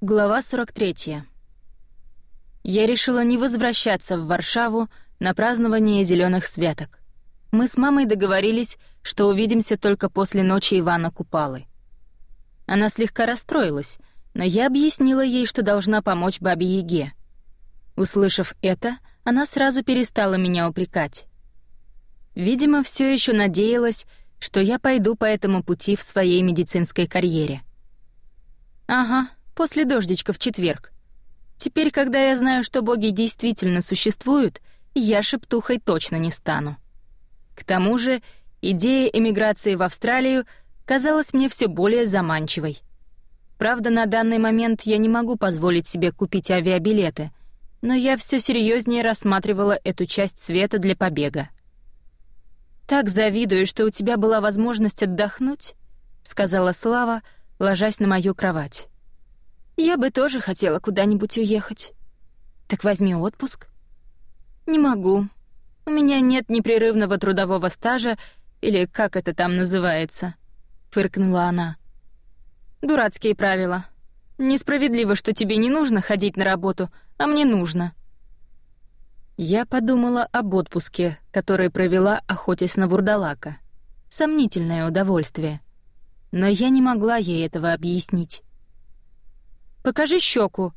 Глава 43. Я решила не возвращаться в Варшаву на празднование зеленых святок. Мы с мамой договорились, что увидимся только после ночи Ивана Купалы. Она слегка расстроилась, но я объяснила ей, что должна помочь бабе Яге. Услышав это, она сразу перестала меня упрекать. Видимо, все еще надеялась, что я пойду по этому пути в своей медицинской карьере. Ага, после дождичка в четверг. Теперь, когда я знаю, что боги действительно существуют, я шептухой точно не стану. К тому же, идея эмиграции в Австралию казалась мне все более заманчивой. Правда, на данный момент я не могу позволить себе купить авиабилеты, но я все серьезнее рассматривала эту часть света для побега. «Так завидую, что у тебя была возможность отдохнуть», — сказала Слава, ложась на мою кровать. Я бы тоже хотела куда-нибудь уехать. Так возьми отпуск. Не могу. У меня нет непрерывного трудового стажа, или как это там называется, фыркнула она. Дурацкие правила. Несправедливо, что тебе не нужно ходить на работу, а мне нужно. Я подумала об отпуске, который провела, охотясь на вурдалака. Сомнительное удовольствие. Но я не могла ей этого объяснить. Покажи щеку.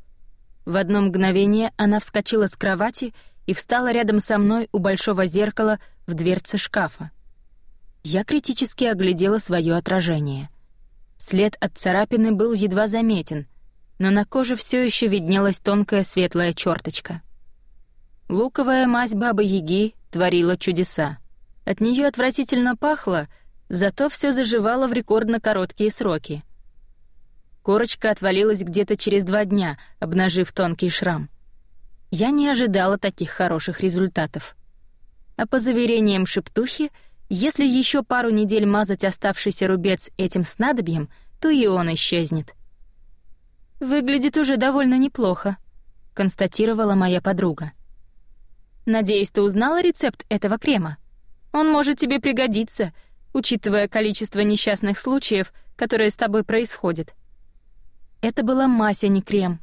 В одно мгновение она вскочила с кровати и встала рядом со мной у большого зеркала в дверце шкафа. Я критически оглядела свое отражение. След от царапины был едва заметен, но на коже все еще виднелась тонкая светлая черточка. Луковая мазь бабы Яги творила чудеса. От нее отвратительно пахло, зато все заживало в рекордно короткие сроки — Корочка отвалилась где-то через два дня, обнажив тонкий шрам. Я не ожидала таких хороших результатов. А по заверениям шептухи, если еще пару недель мазать оставшийся рубец этим снадобьем, то и он исчезнет. «Выглядит уже довольно неплохо», — констатировала моя подруга. «Надеюсь, ты узнала рецепт этого крема? Он может тебе пригодиться, учитывая количество несчастных случаев, которые с тобой происходят». Это была мазь, а не крем.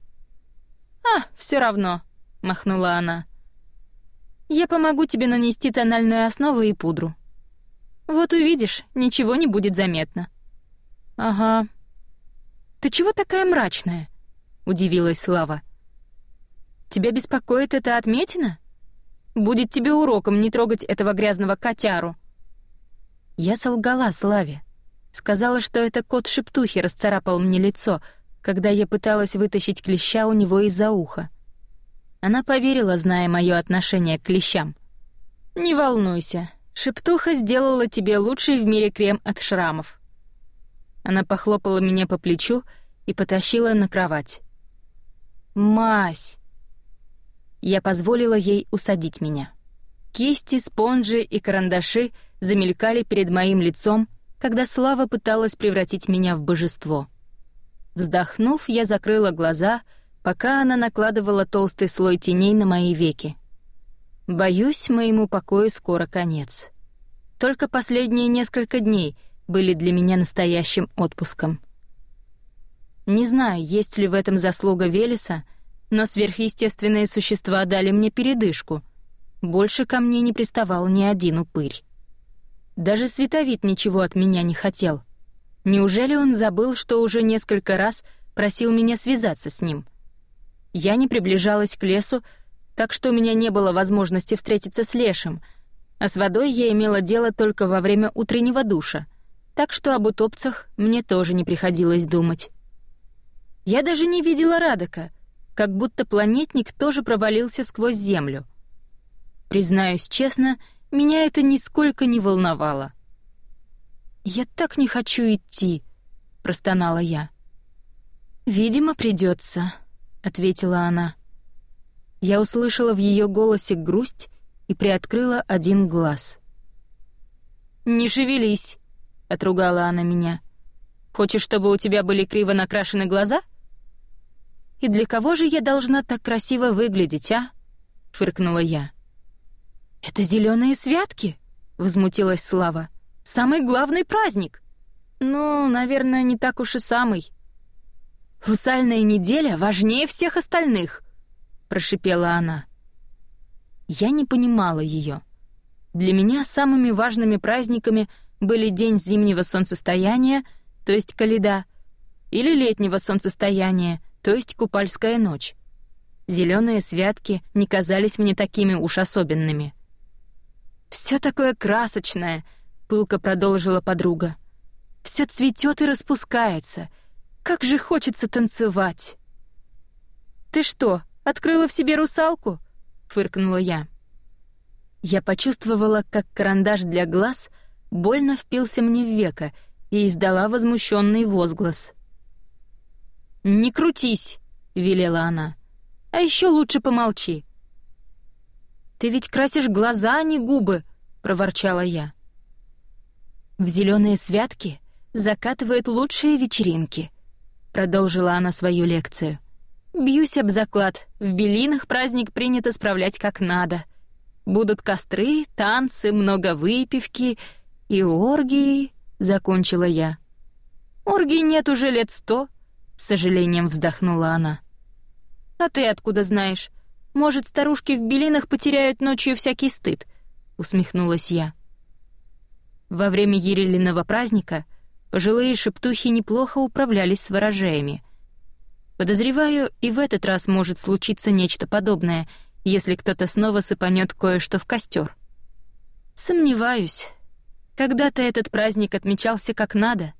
«А, все равно», — махнула она. «Я помогу тебе нанести тональную основу и пудру. Вот увидишь, ничего не будет заметно». «Ага». «Ты чего такая мрачная?» — удивилась Слава. «Тебя беспокоит эта отметина? Будет тебе уроком не трогать этого грязного котяру». Я солгала Славе. Сказала, что это кот Шептухи расцарапал мне лицо — когда я пыталась вытащить клеща у него из-за уха. Она поверила, зная мое отношение к клещам. «Не волнуйся, шептуха сделала тебе лучший в мире крем от шрамов». Она похлопала меня по плечу и потащила на кровать. «Мась!» Я позволила ей усадить меня. Кисти, спонжи и карандаши замелькали перед моим лицом, когда Слава пыталась превратить меня в божество — Вздохнув, я закрыла глаза, пока она накладывала толстый слой теней на мои веки. Боюсь, моему покою скоро конец. Только последние несколько дней были для меня настоящим отпуском. Не знаю, есть ли в этом заслуга Велеса, но сверхъестественные существа дали мне передышку. Больше ко мне не приставал ни один упырь. Даже световид ничего от меня не хотел — Неужели он забыл, что уже несколько раз просил меня связаться с ним? Я не приближалась к лесу, так что у меня не было возможности встретиться с Лешем, а с водой я имела дело только во время утреннего душа, так что об утопцах мне тоже не приходилось думать. Я даже не видела Радока, как будто планетник тоже провалился сквозь Землю. Признаюсь честно, меня это нисколько не волновало. «Я так не хочу идти», — простонала я. «Видимо, придется, ответила она. Я услышала в ее голосе грусть и приоткрыла один глаз. «Не шевелись», — отругала она меня. «Хочешь, чтобы у тебя были криво накрашены глаза?» «И для кого же я должна так красиво выглядеть, а?» — фыркнула я. «Это зеленые святки?» — возмутилась Слава. Самый главный праздник. Ну, наверное, не так уж и самый. Русальная неделя важнее всех остальных», — прошипела она. Я не понимала ее. Для меня самыми важными праздниками были день зимнего солнцестояния, то есть Каледа, или летнего солнцестояния, то есть Купальская ночь. Зеленые святки не казались мне такими уж особенными. Все такое красочное», — пылко продолжила подруга. Все цветет и распускается. Как же хочется танцевать!» «Ты что, открыла в себе русалку?» — фыркнула я. Я почувствовала, как карандаш для глаз больно впился мне в веко и издала возмущенный возглас. «Не крутись!» — велела она. «А еще лучше помолчи». «Ты ведь красишь глаза, а не губы!» — проворчала я. В зеленые святки закатывает лучшие вечеринки», — продолжила она свою лекцию. «Бьюсь об заклад, в Белинах праздник принято справлять как надо. Будут костры, танцы, много выпивки и оргии», — закончила я. «Оргий нет уже лет сто», — с сожалением вздохнула она. «А ты откуда знаешь? Может, старушки в Белинах потеряют ночью всякий стыд?» — усмехнулась я. Во время Ерелиного праздника — Пожилые шептухи неплохо управлялись с ворожеями. Подозреваю, и в этот раз может случиться нечто подобное, если кто-то снова сыпанет кое-что в костер. Сомневаюсь. Когда-то этот праздник отмечался как надо.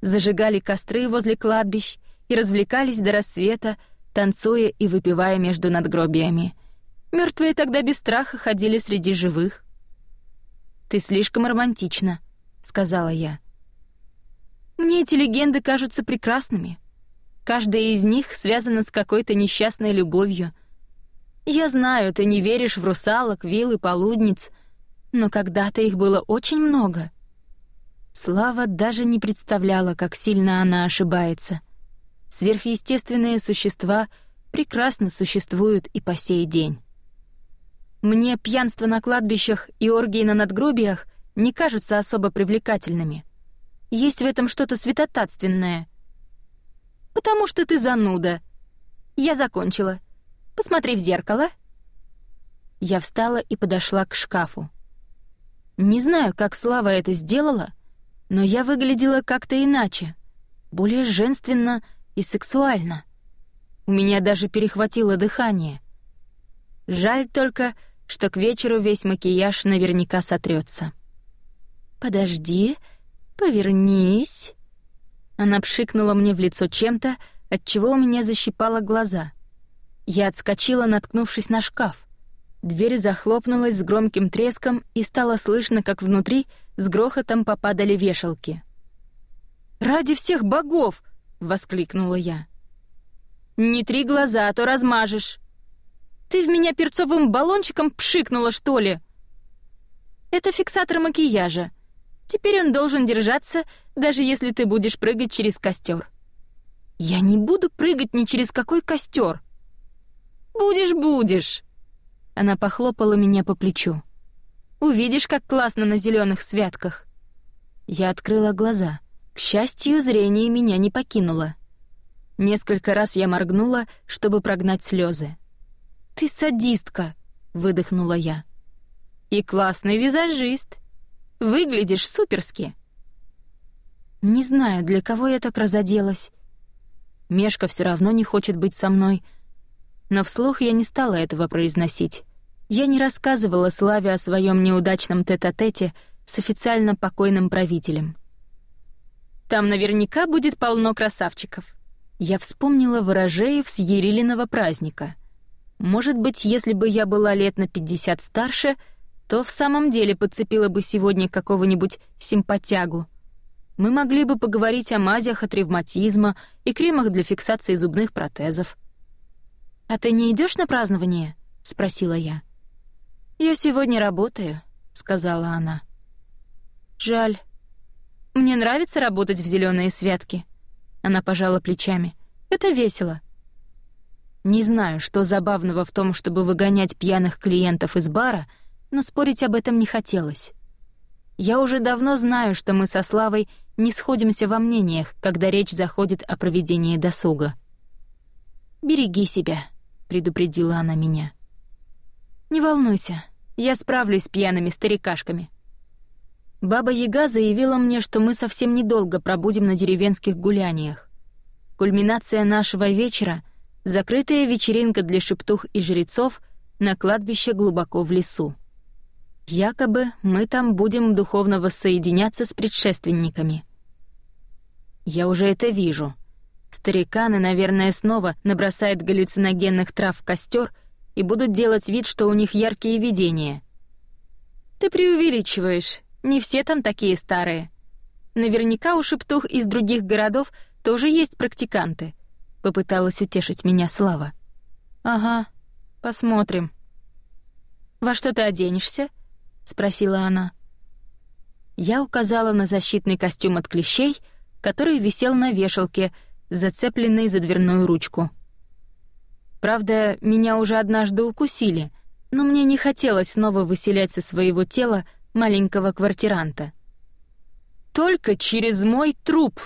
Зажигали костры возле кладбищ и развлекались до рассвета, танцуя и выпивая между надгробиями. Мертвые тогда без страха ходили среди живых. «Ты слишком романтична», — сказала я. Мне эти легенды кажутся прекрасными. Каждая из них связана с какой-то несчастной любовью. Я знаю, ты не веришь в русалок, вил и полудниц, но когда-то их было очень много. Слава даже не представляла, как сильно она ошибается. Сверхъестественные существа прекрасно существуют и по сей день. Мне пьянство на кладбищах и оргии на надгробиях не кажутся особо привлекательными — есть в этом что-то святотатственное. Потому что ты зануда. Я закончила. Посмотри в зеркало. Я встала и подошла к шкафу. Не знаю, как Слава это сделала, но я выглядела как-то иначе, более женственно и сексуально. У меня даже перехватило дыхание. Жаль только, что к вечеру весь макияж наверняка сотрется. «Подожди», «Повернись!» Она пшикнула мне в лицо чем-то, от чего у меня защипало глаза. Я отскочила, наткнувшись на шкаф. Дверь захлопнулась с громким треском, и стало слышно, как внутри с грохотом попадали вешалки. «Ради всех богов!» — воскликнула я. «Не три глаза, а то размажешь!» «Ты в меня перцовым баллончиком пшикнула, что ли?» «Это фиксатор макияжа», Теперь он должен держаться, даже если ты будешь прыгать через костер. Я не буду прыгать ни через какой костер. Будешь, будешь. Она похлопала меня по плечу. Увидишь, как классно на зеленых святках. Я открыла глаза. К счастью, зрение меня не покинуло. Несколько раз я моргнула, чтобы прогнать слезы. «Ты садистка!» — выдохнула я. «И классный визажист!» Выглядишь суперски». Не знаю, для кого я так разоделась. Мешка все равно не хочет быть со мной. Но вслух я не стала этого произносить. Я не рассказывала Славе о своем неудачном тет-а-тете с официально покойным правителем. «Там наверняка будет полно красавчиков». Я вспомнила ворожеев с Ерилиного праздника. Может быть, если бы я была лет на пятьдесят старше — то в самом деле подцепила бы сегодня какого-нибудь симпатягу. Мы могли бы поговорить о мазях от ревматизма и кремах для фиксации зубных протезов. «А ты не идешь на празднование?» — спросила я. «Я сегодня работаю», — сказала она. «Жаль. Мне нравится работать в зеленые святки». Она пожала плечами. «Это весело». Не знаю, что забавного в том, чтобы выгонять пьяных клиентов из бара — но спорить об этом не хотелось. Я уже давно знаю, что мы со Славой не сходимся во мнениях, когда речь заходит о проведении досуга. «Береги себя», — предупредила она меня. «Не волнуйся, я справлюсь с пьяными старикашками». Баба Яга заявила мне, что мы совсем недолго пробудем на деревенских гуляниях. Кульминация нашего вечера — закрытая вечеринка для шептух и жрецов на кладбище глубоко в лесу. Якобы мы там будем духовно воссоединяться с предшественниками. Я уже это вижу. Стариканы, наверное, снова набросают галлюциногенных трав в костер и будут делать вид, что у них яркие видения. Ты преувеличиваешь, не все там такие старые. Наверняка у шептух из других городов тоже есть практиканты. Попыталась утешить меня Слава. Ага, посмотрим. Во что ты оденешься? спросила она. Я указала на защитный костюм от клещей, который висел на вешалке, зацепленный за дверную ручку. Правда, меня уже однажды укусили, но мне не хотелось снова выселять со своего тела маленького квартиранта. «Только через мой труп!»